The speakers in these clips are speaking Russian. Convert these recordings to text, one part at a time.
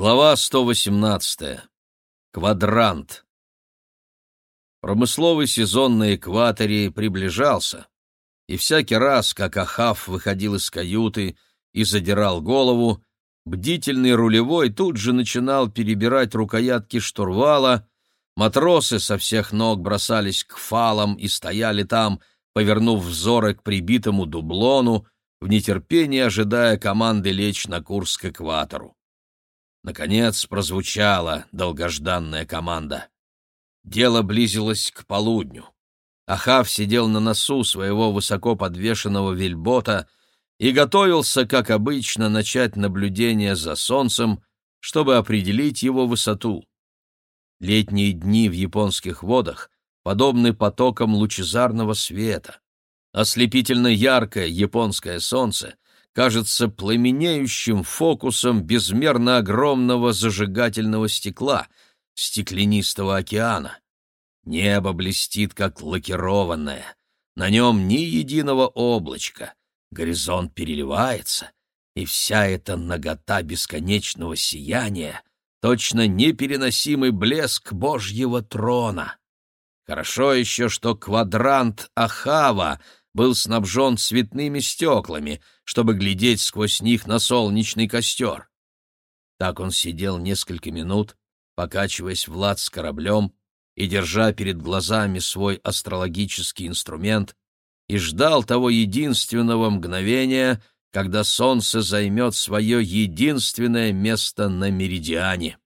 Глава 118. Квадрант. Промысловый сезон на экваторе приближался, и всякий раз, как Ахав выходил из каюты и задирал голову, бдительный рулевой тут же начинал перебирать рукоятки штурвала, матросы со всех ног бросались к фалам и стояли там, повернув взоры к прибитому дублону, в нетерпении ожидая команды лечь на курс к экватору. Наконец прозвучала долгожданная команда. Дело близилось к полудню. Ахав сидел на носу своего высоко подвешенного вельбота и готовился, как обычно, начать наблюдение за солнцем, чтобы определить его высоту. Летние дни в японских водах подобны потокам лучезарного света. Ослепительно яркое японское солнце — кажется пламенеющим фокусом безмерно огромного зажигательного стекла, стеклянистого океана. Небо блестит, как лакированное, на нем ни единого облачка, горизонт переливается, и вся эта нагота бесконечного сияния — точно непереносимый блеск Божьего трона. Хорошо еще, что квадрант Ахава — был снабжен цветными стеклами, чтобы глядеть сквозь них на солнечный костер. Так он сидел несколько минут, покачиваясь в лад с кораблем и держа перед глазами свой астрологический инструмент, и ждал того единственного мгновения, когда солнце займет свое единственное место на меридиане.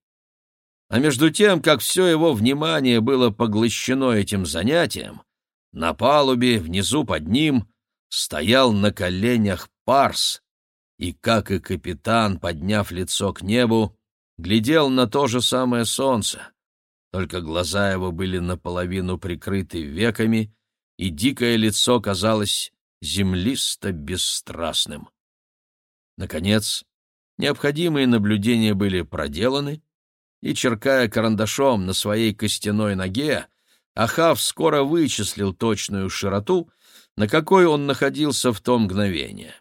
А между тем, как все его внимание было поглощено этим занятием, на палубе, внизу под ним, стоял на коленях Парс, и, как и капитан, подняв лицо к небу, глядел на то же самое солнце. Только глаза его были наполовину прикрыты веками, и дикое лицо казалось землисто-бесстрастным. Наконец, необходимые наблюдения были проделаны, и, черкая карандашом на своей костяной ноге, Ахав скоро вычислил точную широту, на какой он находился в то мгновение.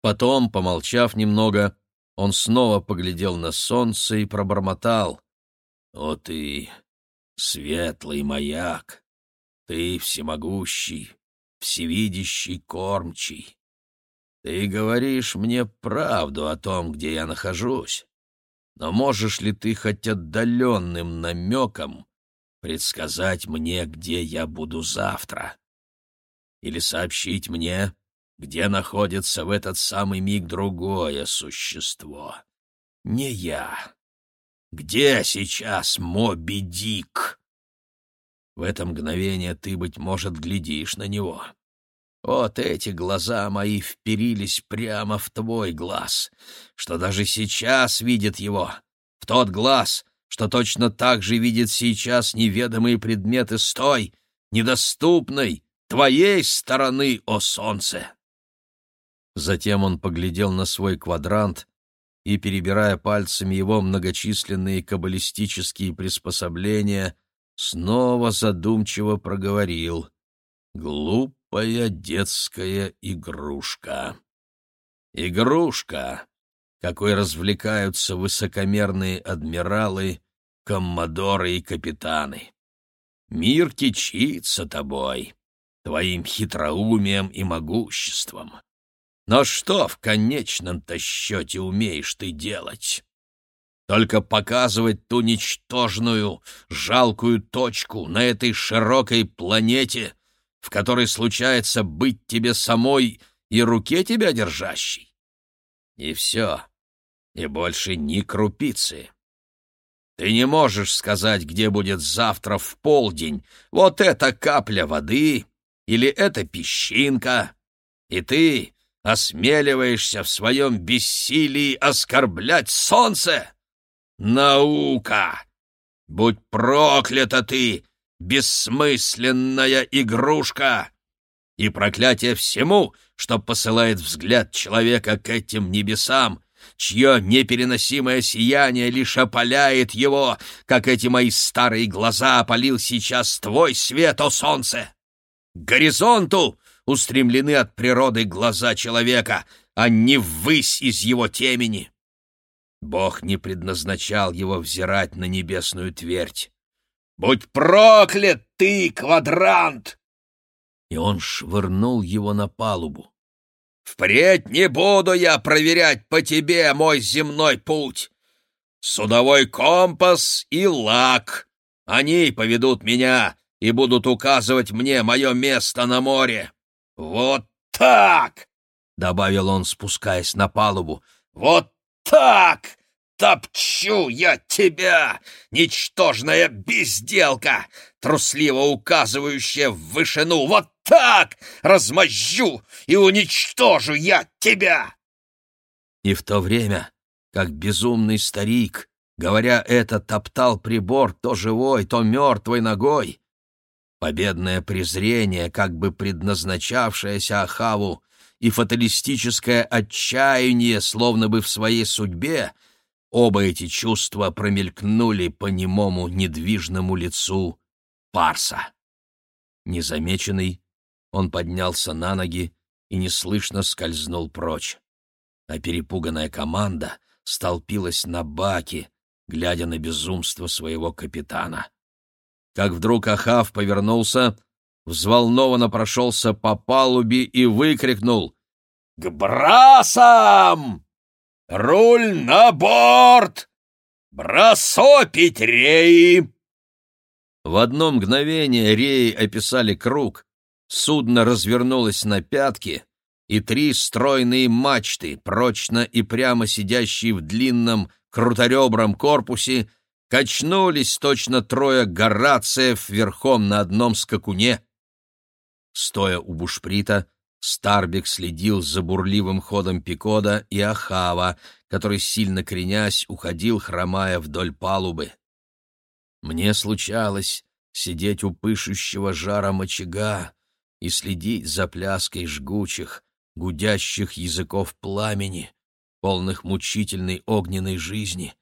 Потом, помолчав немного, он снова поглядел на солнце и пробормотал. «О ты, светлый маяк! Ты всемогущий, всевидящий кормчий! Ты говоришь мне правду о том, где я нахожусь, но можешь ли ты хоть отдаленным намеком предсказать мне, где я буду завтра. Или сообщить мне, где находится в этот самый миг другое существо. Не я. Где сейчас Моби Дик? В это мгновение ты, быть может, глядишь на него. Вот эти глаза мои вперились прямо в твой глаз, что даже сейчас видит его, в тот глаз, что точно так же видит сейчас неведомые предметы с той, недоступной, твоей стороны, о солнце!» Затем он поглядел на свой квадрант и, перебирая пальцами его многочисленные каббалистические приспособления, снова задумчиво проговорил «Глупая детская игрушка». Игрушка, какой развлекаются высокомерные адмиралы, коммодоры и капитаны. Мир кичится тобой, твоим хитроумием и могуществом. Но что в конечном-то счете умеешь ты делать? Только показывать ту ничтожную, жалкую точку на этой широкой планете, в которой случается быть тебе самой и руке тебя держащей. И все и больше ни крупицы. Ты не можешь сказать, где будет завтра в полдень вот эта капля воды или эта песчинка, и ты осмеливаешься в своем бессилии оскорблять солнце? Наука! Будь проклята ты, бессмысленная игрушка! И проклятие всему, что посылает взгляд человека к этим небесам, чье непереносимое сияние лишь опаляет его, как эти мои старые глаза опалил сейчас твой свет, о солнце! К горизонту устремлены от природы глаза человека, а не ввысь из его темени. Бог не предназначал его взирать на небесную твердь. «Будь проклят ты, квадрант!» И он швырнул его на палубу. «Впредь не буду я проверять по тебе мой земной путь. Судовой компас и лак. Они поведут меня и будут указывать мне мое место на море. Вот так!» — добавил он, спускаясь на палубу. «Вот так! Топчу я тебя, ничтожная безделка, трусливо указывающая в вышину! Вот так! Размозжу и уничтожу я тебя!» И в то время, как безумный старик, говоря это, топтал прибор то живой, то мертвой ногой, победное презрение, как бы предназначавшееся Ахаву, и фаталистическое отчаяние, словно бы в своей судьбе, оба эти чувства промелькнули по немому недвижному лицу Парса. Незамеченный, он поднялся на ноги и неслышно скользнул прочь. А перепуганная команда столпилась на баке, глядя на безумство своего капитана. Как вдруг Ахав повернулся — взволнованно прошелся по палубе и выкрикнул «К брасам! Руль на борт! Бросопить реи!» В одно мгновение реи описали круг, судно развернулось на пятки, и три стройные мачты, прочно и прямо сидящие в длинном круторебром корпусе, качнулись точно трое горациев верхом на одном скакуне. Стоя у бушприта, Старбек следил за бурливым ходом Пикода и Ахава, который, сильно кренясь, уходил, хромая вдоль палубы. Мне случалось сидеть у пышущего жара очага и следить за пляской жгучих, гудящих языков пламени, полных мучительной огненной жизни,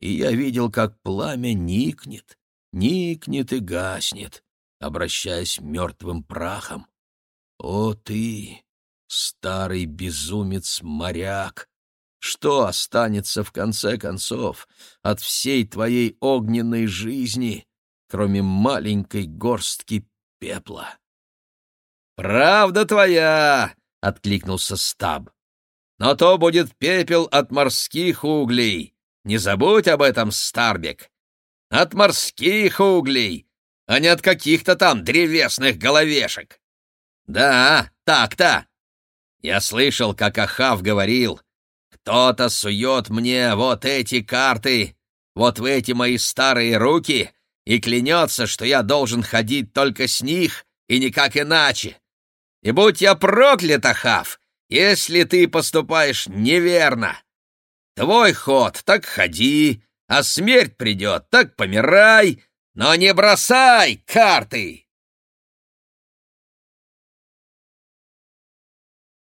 и я видел, как пламя никнет, никнет и гаснет, обращаясь мертвым прахом. О ты, старый безумец-моряк! Что останется в конце концов от всей твоей огненной жизни, кроме маленькой горстки пепла? «Правда твоя!» — откликнулся Стаб. «Но то будет пепел от морских углей. Не забудь об этом, Старбек. От морских углей, а не от каких-то там древесных головешек. Да, так-то. Я слышал, как Ахав говорил, кто-то сует мне вот эти карты, вот в эти мои старые руки, и клянется, что я должен ходить только с них и никак иначе. И будь я проклят, Ахав, если ты поступаешь неверно. Твой ход, так ходи, а смерть придет, так помирай, но не бросай карты!»